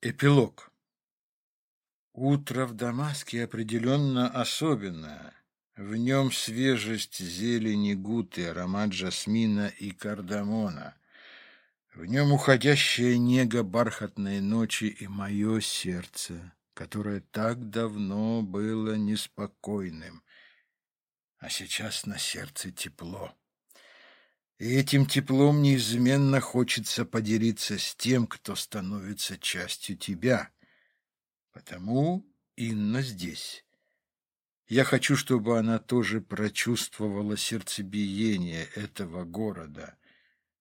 Эпилог. Утро в Дамаске определенно особенное. В нем свежесть зелени гуты, аромат жасмина и кардамона. В нем уходящая нега бархатной ночи и мое сердце, которое так давно было неспокойным. А сейчас на сердце тепло. Этим теплом неизменно хочется поделиться с тем, кто становится частью тебя. Потому Инна здесь. Я хочу, чтобы она тоже прочувствовала сердцебиение этого города.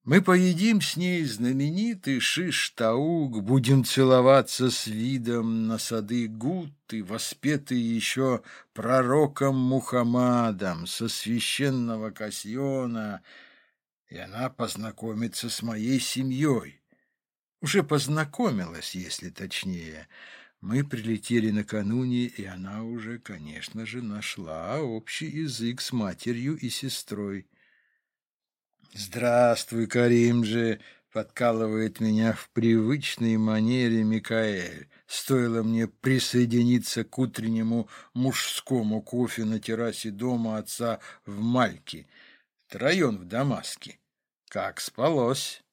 Мы поедим с ней знаменитый шиш-таук, будем целоваться с видом на сады Гуты, воспетые еще пророком Мухаммадом со священного Касьона — и она познакомится с моей семьей. Уже познакомилась, если точнее. Мы прилетели накануне, и она уже, конечно же, нашла общий язык с матерью и сестрой. «Здравствуй, Каримджи!» — подкалывает меня в привычной манере Микаэль. Стоило мне присоединиться к утреннему мужскому кофе на террасе дома отца в Мальке — район в Дамаске. Как спалось?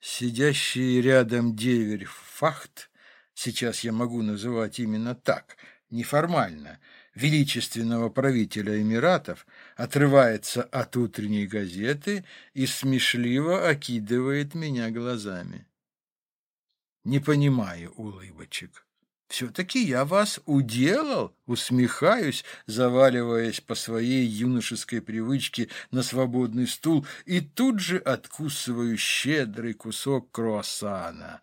Сидящий рядом деверь Фахт, сейчас я могу называть именно так, неформально, величественного правителя Эмиратов, отрывается от утренней газеты и смешливо окидывает меня глазами. Не понимаю улыбочек. Все-таки я вас уделал, усмехаюсь, заваливаясь по своей юношеской привычке на свободный стул и тут же откусываю щедрый кусок круассана.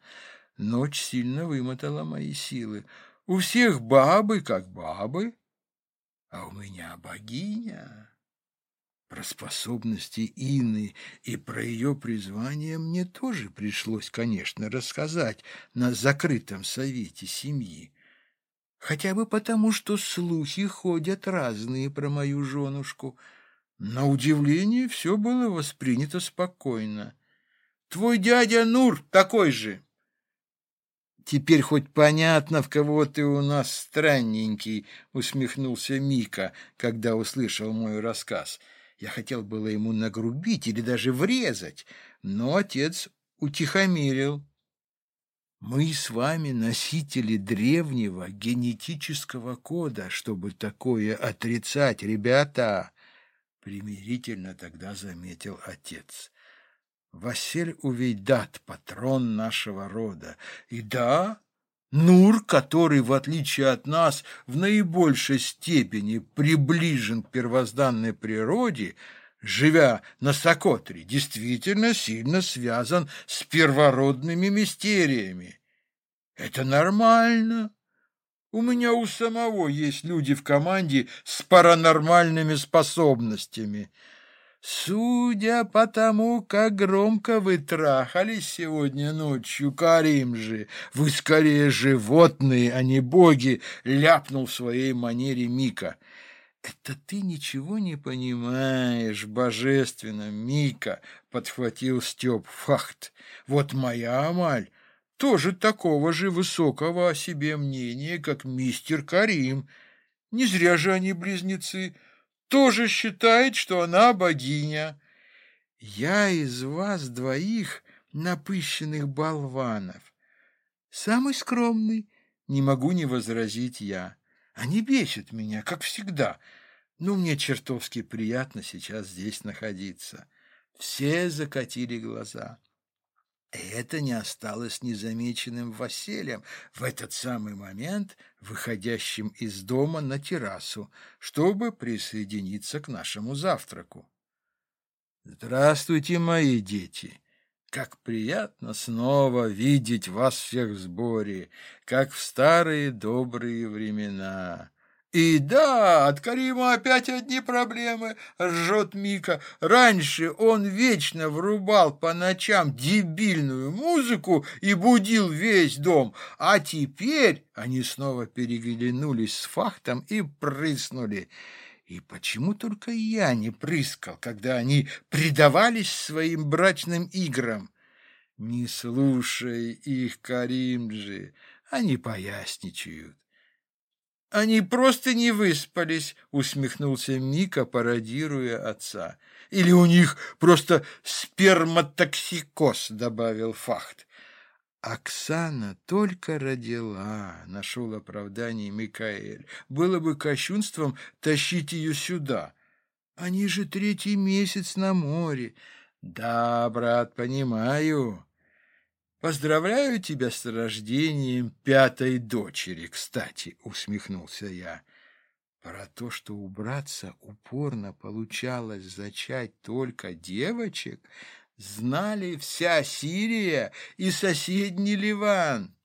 Ночь сильно вымотала мои силы. У всех бабы как бабы, а у меня богиня. Про способности Инны и про ее призвание мне тоже пришлось, конечно, рассказать на закрытом совете семьи. Хотя бы потому, что слухи ходят разные про мою женушку. На удивление все было воспринято спокойно. «Твой дядя Нур такой же!» «Теперь хоть понятно, в кого ты у нас странненький», — усмехнулся Мика, когда услышал мой рассказ. Я хотел было ему нагрубить или даже врезать, но отец утихомирил. Мы с вами носители древнего генетического кода, чтобы такое отрицать, ребята, примирительно тогда заметил отец. Василь Увейдат, патрон нашего рода. И да, Нур, который, в отличие от нас, в наибольшей степени приближен к первозданной природе, живя на Сокотре, действительно сильно связан с первородными мистериями. Это нормально. У меня у самого есть люди в команде с паранормальными способностями — Судя по тому, как громко вы трахались сегодня ночью, Карим же, вы скорее животные, а не боги, ляпнул в своей манере Мика. Это ты ничего не понимаешь, божественно, Мика, подхватил Степ Фахт. Вот моя Амаль тоже такого же высокого о себе мнения, как мистер Карим. Не зря же они близнецы тоже считает, что она богиня. Я из вас двоих напыщенных болванов. Самый скромный, не могу не возразить я. Они бесят меня, как всегда, но мне чертовски приятно сейчас здесь находиться. Все закатили глаза. Это не осталось незамеченным Василием, в этот самый момент выходящим из дома на террасу, чтобы присоединиться к нашему завтраку. «Здравствуйте, мои дети! Как приятно снова видеть вас всех в сборе, как в старые добрые времена!» «И да, от Карима опять одни проблемы», — ржет Мика. «Раньше он вечно врубал по ночам дебильную музыку и будил весь дом, а теперь...» Они снова переглянулись с фактом и прыснули. И почему только я не прыскал, когда они предавались своим брачным играм? Не слушай их, Каримджи, они поясничают. Они просто не выспались, усмехнулся Мика, пародируя отца. Или у них просто сперматоксикоз, добавил Фахт. Оксана только родила, нашел оправдание Микаэль. Было бы кощунством тащить ее сюда. Они же третий месяц на море. Да, брат, понимаю. Поздравляю тебя с рождением пятой дочери, кстати, усмехнулся я. Про то, что у братца упорно получалось зачать только девочек, знали вся Сирия и соседний Ливан.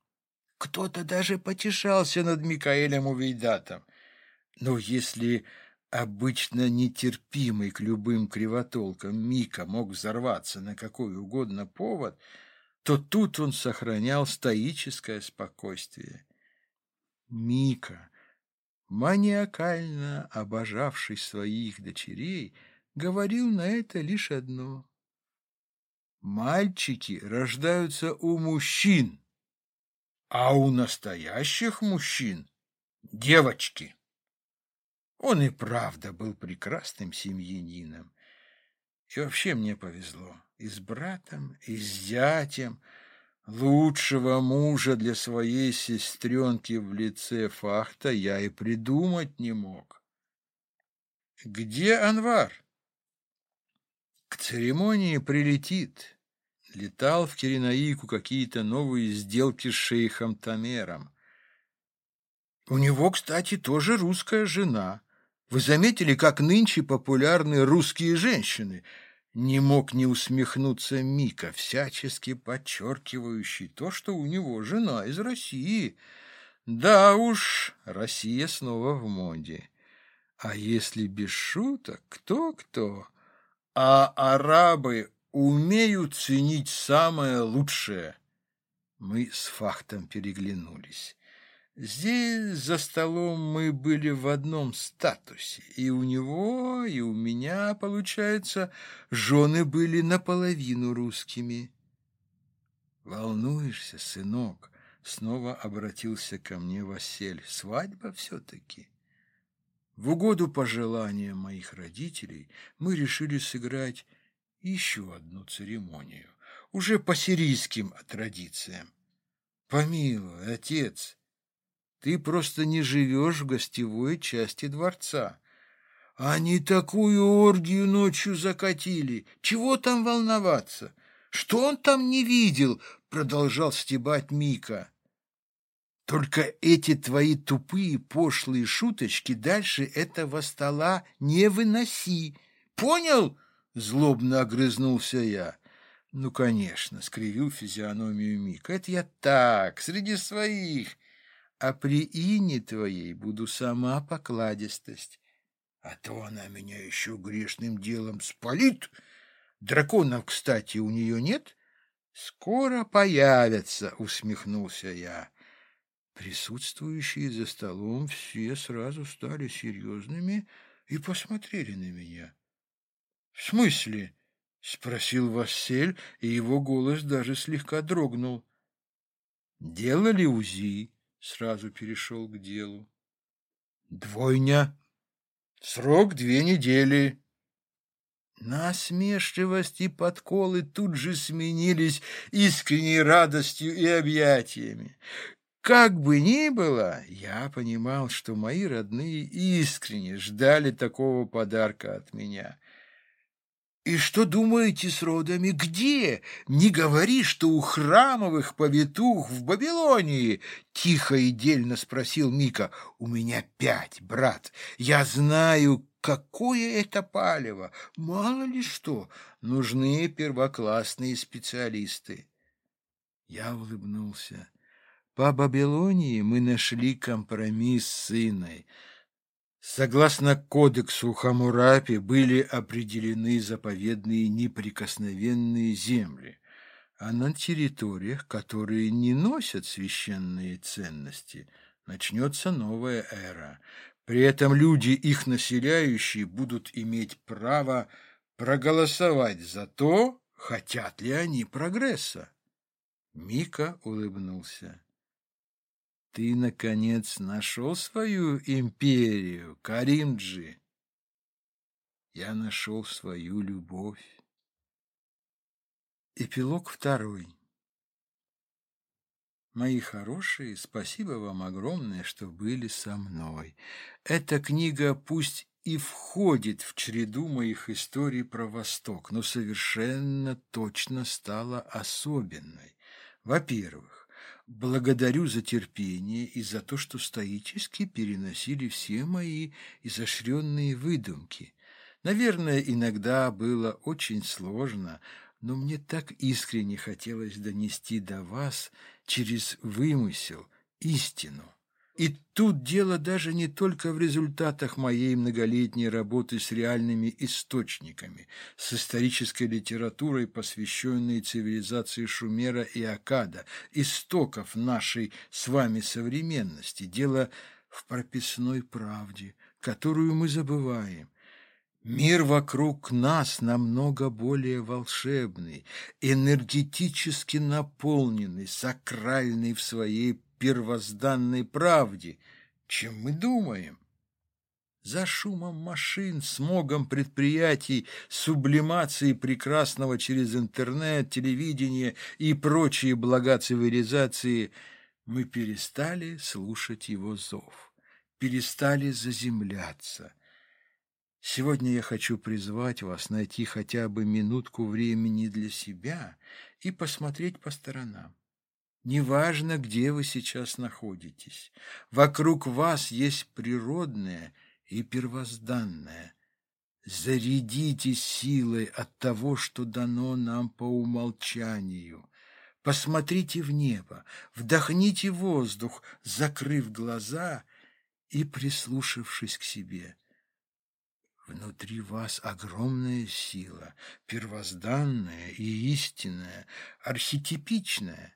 Кто-то даже потешался над Микаэлем Увейдатом. Но если обычно нетерпимый к любым кривотолкам Мика мог взорваться на какой угодно повод, то тут он сохранял стоическое спокойствие. Мика, маниакально обожавший своих дочерей, говорил на это лишь одно — Мальчики рождаются у мужчин, а у настоящих мужчин – девочки. Он и правда был прекрасным семьянином. И вообще мне повезло. И с братом, и с зятем. Лучшего мужа для своей сестренки в лице Фахта я и придумать не мог. Где Анвар? К церемонии прилетит летал в Киренаику какие-то новые сделки с шейхом Тамером. У него, кстати, тоже русская жена. Вы заметили, как нынче популярны русские женщины? Не мог не усмехнуться Мика, всячески подчеркивающий то, что у него жена из России. Да уж, Россия снова в моде. А если без шуток, кто-кто? А арабы умею ценить самое лучшее. Мы с Фахтом переглянулись. Здесь за столом мы были в одном статусе, и у него, и у меня, получается, жены были наполовину русскими. «Волнуешься, сынок?» — снова обратился ко мне Василь. «Свадьба все-таки?» В угоду пожеланиям моих родителей мы решили сыграть еще одну церемонию, уже по сирийским традициям. Помилуй, отец, ты просто не живешь в гостевой части дворца. Они такую оргию ночью закатили. Чего там волноваться? Что он там не видел? Продолжал стебать Мика. Только эти твои тупые пошлые шуточки дальше этого стола не выноси. Понял? Злобно огрызнулся я. Ну, конечно, скривил физиономию Мика. Это я так, среди своих. А при ине твоей буду сама покладистость. А то она меня еще грешным делом спалит. Драконов, кстати, у нее нет? Скоро появятся, усмехнулся я. Присутствующие за столом все сразу стали серьезными и посмотрели на меня. «В смысле?» — спросил Вассель, и его голос даже слегка дрогнул. «Делали УЗИ?» — сразу перешел к делу. «Двойня. Срок две недели». Насмешливость и подколы тут же сменились искренней радостью и объятиями. Как бы ни было, я понимал, что мои родные искренне ждали такого подарка от меня. «И что думаете с родами? Где? Не говори, что у храмовых повитух в Вавилонии!» Тихо и дельно спросил Мика. «У меня пять, брат. Я знаю, какое это палево. Мало ли что, нужны первоклассные специалисты». Я улыбнулся. По Вавилонии мы нашли компромисс с сыной — Согласно кодексу Хамурапи были определены заповедные неприкосновенные земли, а на территориях, которые не носят священные ценности, начнется новая эра. При этом люди, их населяющие, будут иметь право проголосовать за то, хотят ли они прогресса. Мика улыбнулся. Ты, наконец, нашел свою империю, Каримджи. Я нашел свою любовь. Эпилог второй. Мои хорошие, спасибо вам огромное, что были со мной. Эта книга пусть и входит в череду моих историй про Восток, но совершенно точно стала особенной. Во-первых, благодарю за терпение и за то, что стоически переносили все мои изощренные выдумки. Наверное, иногда было очень сложно, но мне так искренне хотелось донести до вас через вымысел истину. И тут дело даже не только в результатах моей многолетней работы с реальными источниками, с исторической литературой, посвященной цивилизации Шумера и Акада, истоков нашей с вами современности. Дело в прописной правде, которую мы забываем. Мир вокруг нас намного более волшебный, энергетически наполненный, сакральный в своей первозданной правде, чем мы думаем. За шумом машин, смогом предприятий, сублимацией прекрасного через интернет, телевидение и прочие блага цивилизации мы перестали слушать его зов, перестали заземляться. Сегодня я хочу призвать вас найти хотя бы минутку времени для себя и посмотреть по сторонам. Неважно, где вы сейчас находитесь, вокруг вас есть природное и первозданное. Зарядитесь силой от того, что дано нам по умолчанию. Посмотрите в небо, вдохните воздух, закрыв глаза и прислушавшись к себе. Внутри вас огромная сила, первозданная и истинная, архетипичная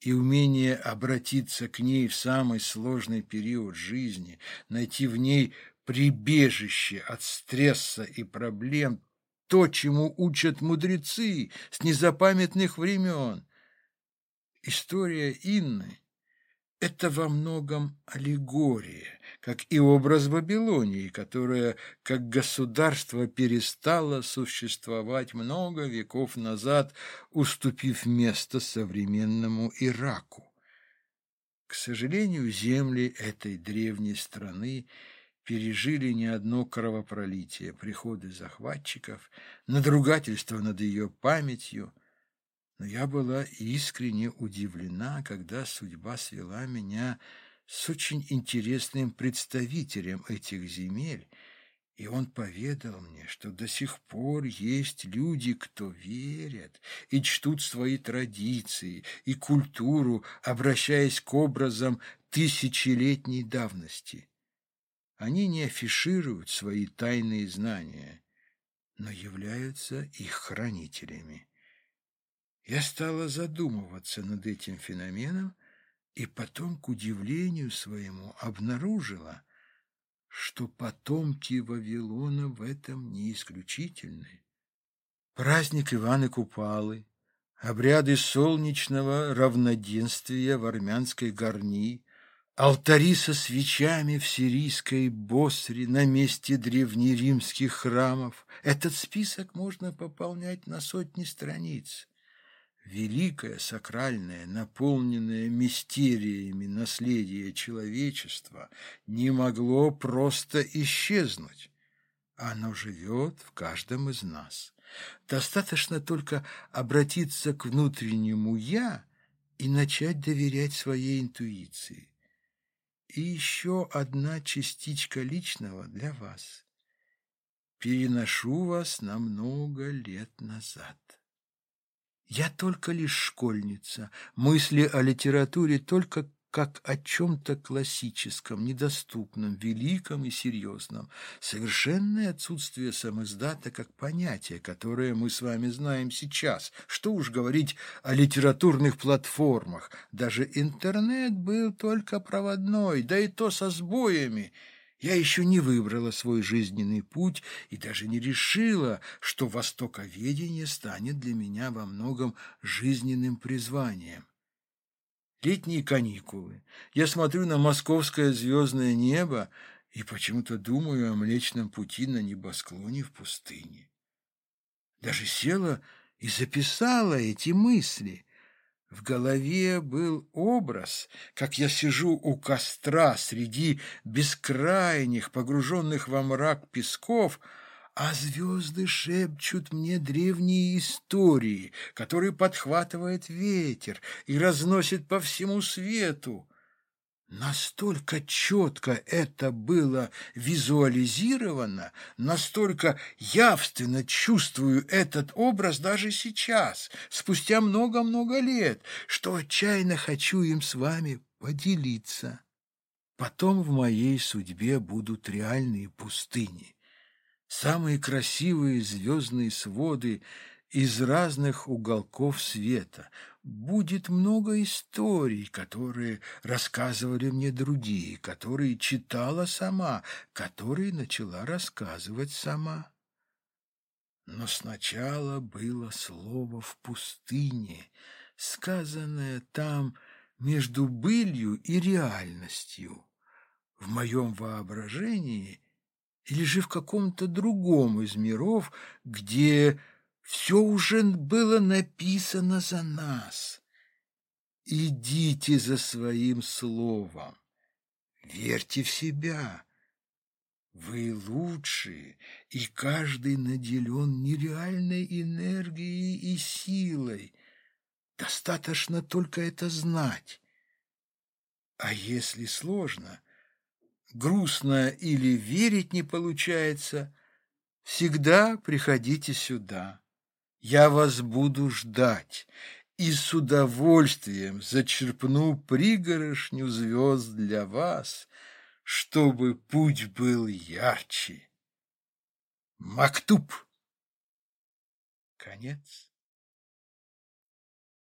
и умение обратиться к ней в самый сложный период жизни, найти в ней прибежище от стресса и проблем, то, чему учат мудрецы с незапамятных времен. История Инны – это во многом аллегория, как и образ Вавилонии, которая как государство перестала существовать много веков назад, уступив место современному Ираку. К сожалению, земли этой древней страны пережили не одно кровопролитие, приходы захватчиков, надругательство над ее памятью, но я была искренне удивлена, когда судьба свела меня с очень интересным представителем этих земель, и он поведал мне, что до сих пор есть люди, кто верят и чтут свои традиции и культуру, обращаясь к образам тысячелетней давности. Они не афишируют свои тайные знания, но являются их хранителями. Я стала задумываться над этим феноменом и потом, к удивлению своему, обнаружила, что потомки Вавилона в этом не исключительны. Праздник Ивана Купалы, обряды солнечного равноденствия в армянской горни, алтари со свечами в сирийской Босре на месте древнеримских храмов. Этот список можно пополнять на сотни страниц великое, сакральное, наполненное мистериями наследие человечества не могло просто исчезнуть. Оно живет в каждом из нас. Достаточно только обратиться к внутреннему «я» и начать доверять своей интуиции. И еще одна частичка личного для вас. Переношу вас на много лет назад. Я только лишь школьница, мысли о литературе только как о чем-то классическом, недоступном, великом и серьезном. Совершенное отсутствие самоиздата как понятия, которое мы с вами знаем сейчас. Что уж говорить о литературных платформах. Даже интернет был только проводной, да и то со сбоями. Я еще не выбрала свой жизненный путь и даже не решила, что востоковедение станет для меня во многом жизненным призванием. Летние каникулы. Я смотрю на московское звездное небо и почему-то думаю о Млечном пути на небосклоне в пустыне. Даже села и записала эти мысли. В голове был образ, как я сижу у костра среди бескрайних, погруженных во мрак песков, а звезды шепчут мне древние истории, которые подхватывает ветер и разносит по всему свету. Настолько четко это было визуализировано, настолько явственно чувствую этот образ даже сейчас, спустя много-много лет, что отчаянно хочу им с вами поделиться. Потом в моей судьбе будут реальные пустыни, самые красивые звездные своды из разных уголков света, будет много историй, которые рассказывали мне другие, которые читала сама, которые начала рассказывать сама. Но сначала было слово «в пустыне», сказанное там между былью и реальностью, в моем воображении или же в каком-то другом из миров, где все уже было написано за нас. Идите за своим словом, верьте в себя. Вы лучшие, и каждый наделен нереальной энергией и силой. Достаточно только это знать. А если сложно, грустно или верить не получается, всегда приходите сюда. Я вас буду ждать и с удовольствием зачерпну пригорошню звезд для вас, чтобы путь был ярче. Мактуб. Конец.